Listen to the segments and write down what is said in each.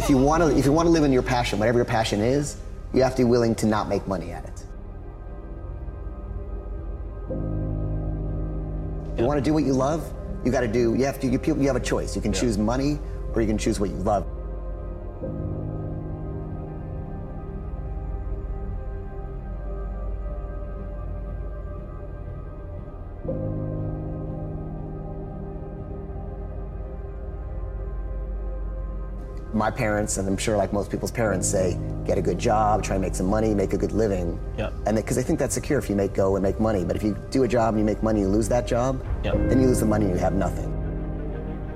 if you want to if you want to live in your passion, whatever your passion is, you have to be willing to not make money at it. You want to do what you love, you got to do. You have to. You, you have a choice. You can choose money, or you can choose what you love. My parents, and I'm sure like most people's parents say, get a good job, try and make some money, make a good living. Yep. And because they think that's secure if you make go and make money. But if you do a job and you make money, you lose that job, Yep. then you lose the money and you have nothing.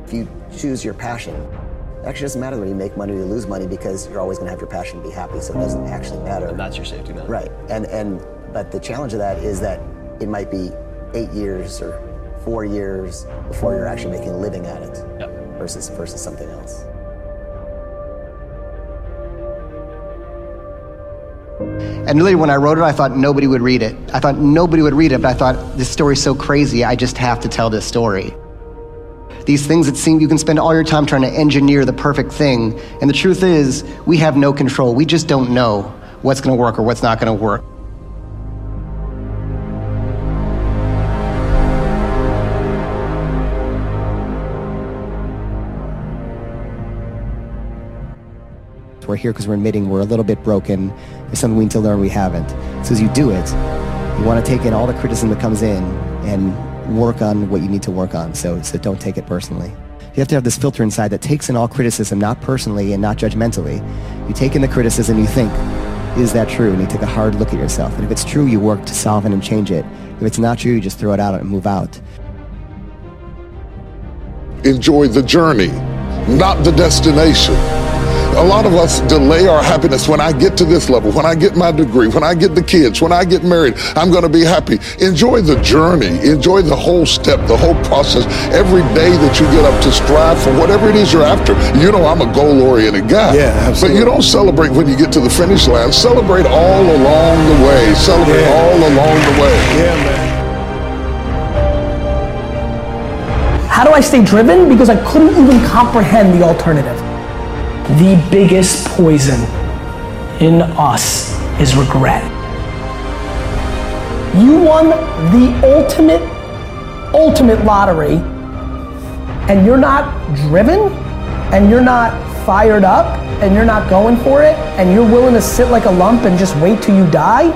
If you choose your passion, it actually doesn't matter whether you make money or you lose money because you're always going to have your passion to be happy. So it doesn't actually matter. And that's your safety net. Right. And and but the challenge of that is that it might be eight years or four years before you're actually making a living at it Yep. versus versus something else. And really, when I wrote it, I thought nobody would read it. I thought nobody would read it, but I thought this story's so crazy, I just have to tell this story. These things that seem you can spend all your time trying to engineer the perfect thing, and the truth is, we have no control. We just don't know what's going to work or what's not going to work. We're here because we're admitting we're a little bit broken. There's something we need to learn we haven't. So as you do it, you want to take in all the criticism that comes in and work on what you need to work on. So, so don't take it personally. You have to have this filter inside that takes in all criticism, not personally and not judgmentally. You take in the criticism, you think, is that true? And you take a hard look at yourself. And if it's true, you work to solve it and change it. If it's not true, you just throw it out and move out. enjoy the journey, not the destination. A lot of us delay our happiness when I get to this level, when I get my degree, when I get the kids, when I get married, I'm going to be happy. Enjoy the journey, enjoy the whole step, the whole process. Every day that you get up to strive for whatever it is you're after. You know, I'm a goal oriented guy. Yeah, absolutely. But you don't celebrate when you get to the finish line. Celebrate all along the way. Celebrate Yeah. all along the way. Yeah, man. How do I stay driven? Because I couldn't even comprehend the alternative. The biggest poison in us is regret. You won the ultimate, ultimate lottery, and you're not driven, and you're not fired up, and you're not going for it, and you're willing to sit like a lump and just wait till you die.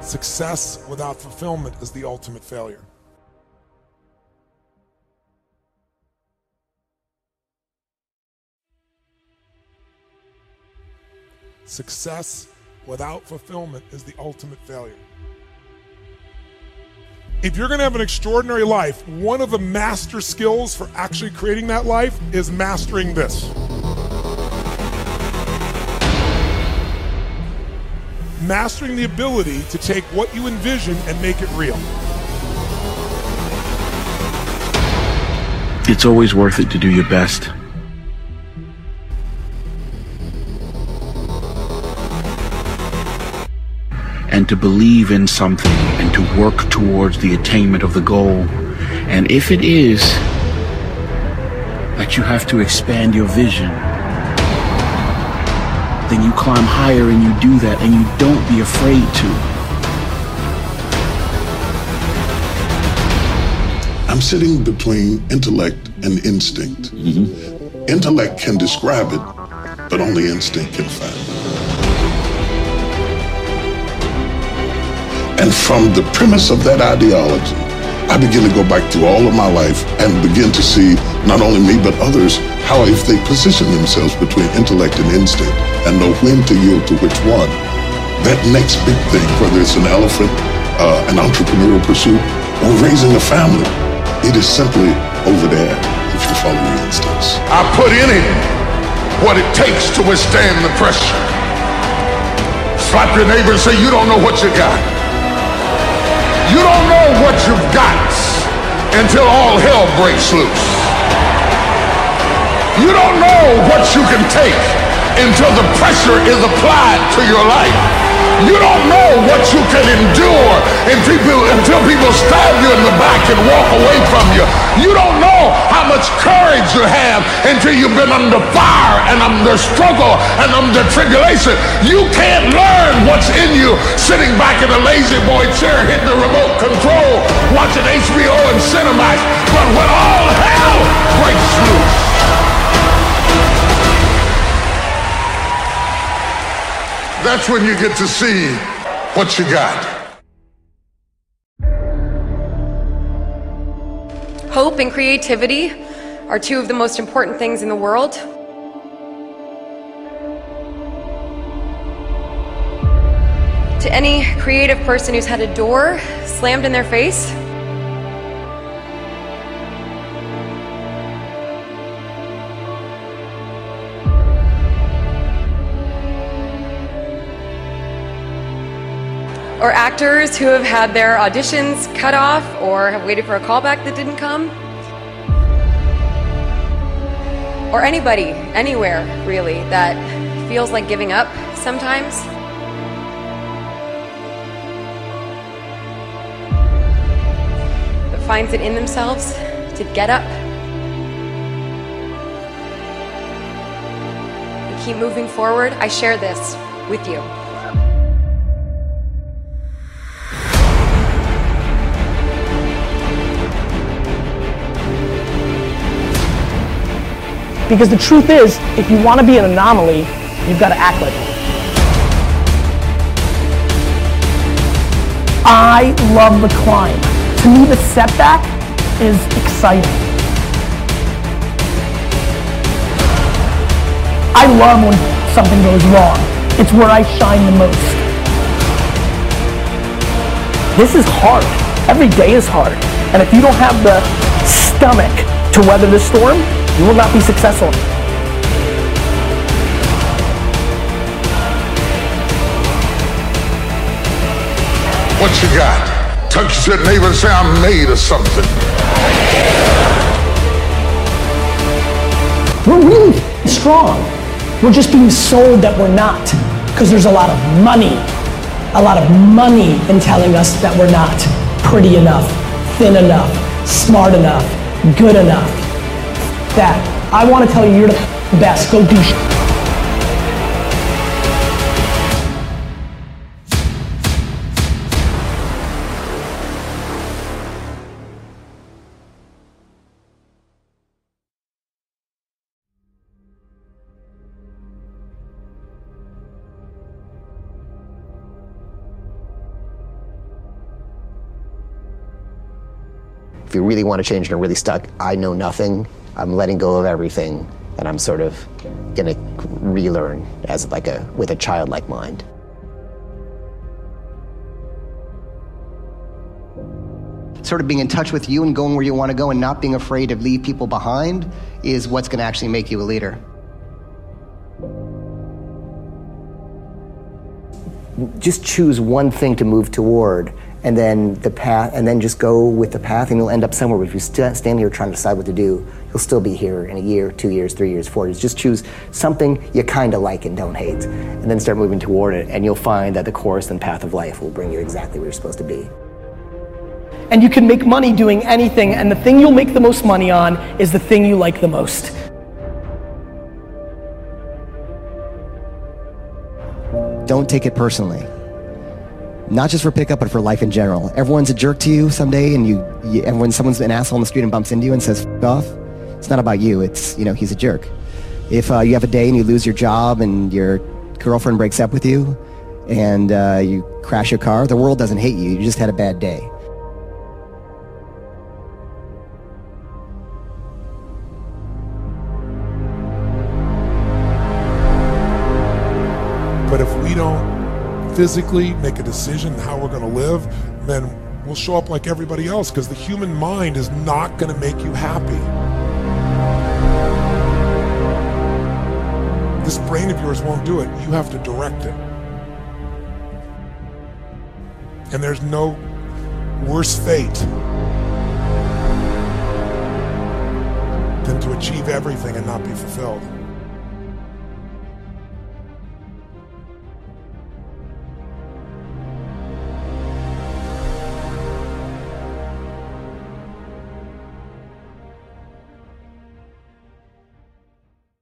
Success without fulfillment is the ultimate failure. Success without fulfillment is the ultimate failure. If you're going to have an extraordinary life, one of the master skills for actually creating that life is mastering this. Mastering the ability to take what you envision and make it real. It's always worth it to do your best. And to believe in something and to work towards the attainment of the goal. And if it is that you have to expand your vision, then you climb higher and you do that and you don't be afraid to. I'm sitting between intellect and instinct. Mm-hmm. Intellect can describe it, but only instinct can find it. And from the premise of that ideology, I begin to go back through all of my life and begin to see not only me but others how if they position themselves between intellect and instinct and know when to yield to which one, that next big thing, whether it's an elephant, uh, an entrepreneurial pursuit, or raising a family, it is simply over there if you follow your instincts. I put in it what it takes to withstand the pressure. Slap your neighbor and say, You don't know what you got. You don't know what you've got until all hell breaks loose. You don't know what you can take until the pressure is applied to your life. You don't know what you can endure until people, until people stab you in the back and walk away from you. You don't know how much courage you have until you've been under fire and under struggle and under tribulation. You can't learn what's in you sitting back in a lazy boy chair hitting the remote control watching HBO and Cinemax. But when all hell breaks loose, that's when you get to see what you got. Hope and creativity are two of the most important things in the world. To any creative person who's had a door slammed in their face, actors who have had their auditions cut off or have waited for a callback that didn't come. Or anybody, anywhere really, that feels like giving up sometimes. But finds it in themselves to get up and keep moving forward. I share this with you. Because the truth is, if you want to be an anomaly, you've got to act like one. I love the climb. To me, the setback is exciting. I love when something goes wrong. It's where I shine the most. This is hard. Every day is hard. And if you don't have the stomach to weather the storm, you will not be successful. What you got? Touch your neighbor and say, I'm made of something. We're really strong. We're just being sold that we're not because there's a lot of money, a lot of money in telling us that we're not pretty enough, thin enough, smart enough, good enough. That I want to tell you you're the best. Go do shit. If you really want to change and are really stuck, I know nothing. I'm letting go of everything, and I'm sort of gonna relearn as like a with a childlike mind. Sort of being in touch with you and going where you want to go and not being afraid to leave people behind is what's going to actually make you a leader. Just choose one thing to move toward, and then the path, and then just go with the path, and you'll end up somewhere. But if you st- stand here trying to decide what to do, you'll still be here in a year, two years, three years, four years. Just choose something you kind of like and don't hate, and then start moving toward it, and you'll find that the course and path of life will bring you exactly where you're supposed to be. And you can make money doing anything, and the thing you'll make the most money on is the thing you like the most. Don't take it personally. Not just for pickup, but for life in general. Everyone's a jerk to you someday, and you, you and when someone's an asshole on the street and bumps into you and says "F off," it's not about you. It's you know he's a jerk. If uh, you have a day and you lose your job and your girlfriend breaks up with you, and uh, you crash your car, the world doesn't hate you. You just had a bad day. Physically make a decision how we're going to live, then we'll show up like everybody else because the human mind is not going to make you happy. This brain of yours won't do it. You have to direct it. And there's no worse fate than to achieve everything and not be fulfilled.